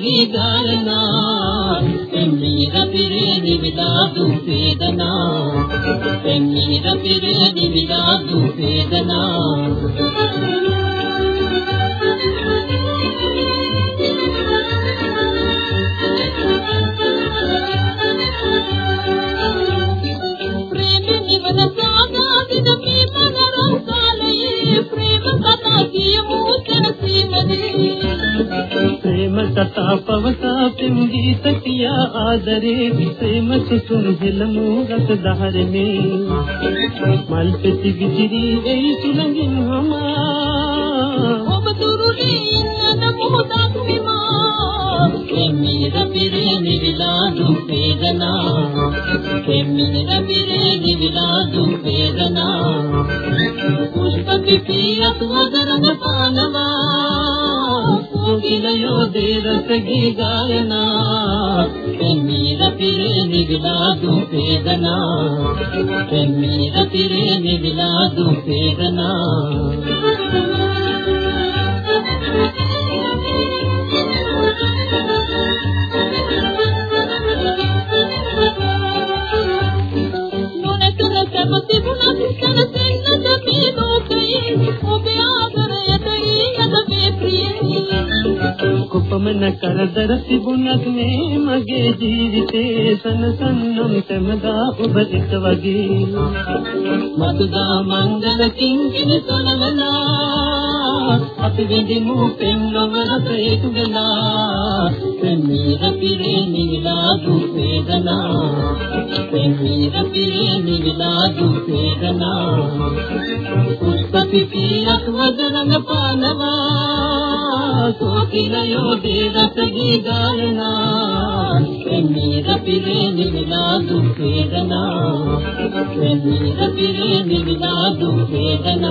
සගී ගායනා එම්මීර පිරේ නිවිලා දුක් වේදනා. එම්මීර පිරේ නිවිලා දුක් වේදනා. ප්‍රේම කතා පවසා පෙම් ගීත කියා ආදරේ ප්‍රේම සුසුම් හෙළමු රස දහරමේ. මල් පෙති විසිරි එයි සුළඟින් හමා. ඔබ දුරුලේ ඉන්න මොහොතක් විමා කෙමිර පිරේ නිවිලා දුක් වේදනා. කෙමිර පිරේ නිවිලා දුක් වේදනා. පුෂ්ප පිපියත් වදරන පානවා. සුකිලයෝ දේරසගී ගායනා. කෙමිර පිරේ නිවිලා දුක් වේදනා. කෙමිර පිරේ නිවිලා දුක් වේදනා. නොනතුන කැමති වුණත් ප්‍රියේ කුපමන කරදර තිබුණත් මේ මගේ ජීවිතේ සනසන්නම් තැමදා ඔබ එක වගේ. මතුදා මංගල කිංකිණි සොනවලා අපි වෙදිමු පෙන්නව රසයක වෙලා පෙන්නීර පිරේ නිවිලා දුක් වේදනා. පෙන්නීර පිරේ නිවිලා දුක් වේදනා. පුෂ්ප පිපියක් වදරන පානවා. සෝකිලයෝ දේරසගී ගායනා. පෙන්නීර පිරේ නිවිලා දුක් වේදනා. दा दूेन